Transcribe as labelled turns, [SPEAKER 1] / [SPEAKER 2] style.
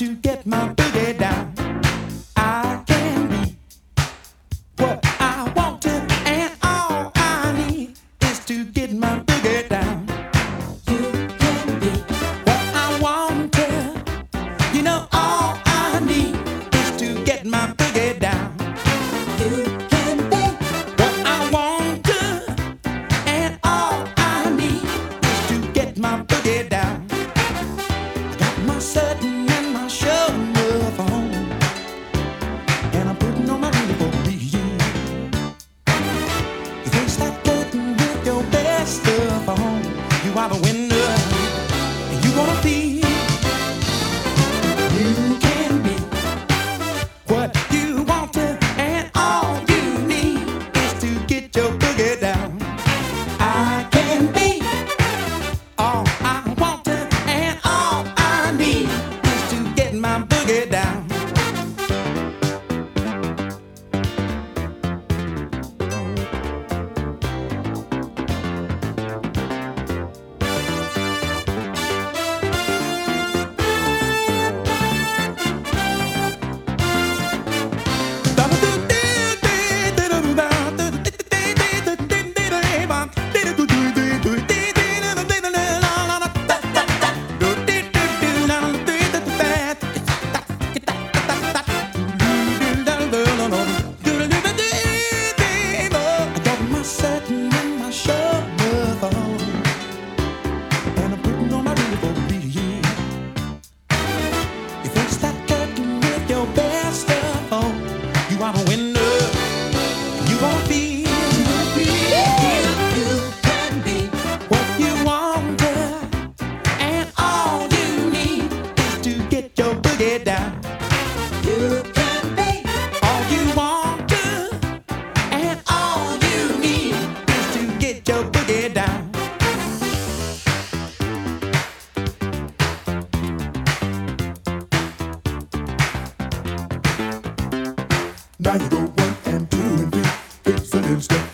[SPEAKER 1] to get my boogie down. I can be what I want to, and all I need is to get my boogie down. You can be what I want to, you know.
[SPEAKER 2] I you go one and two and three. It's
[SPEAKER 1] an instant.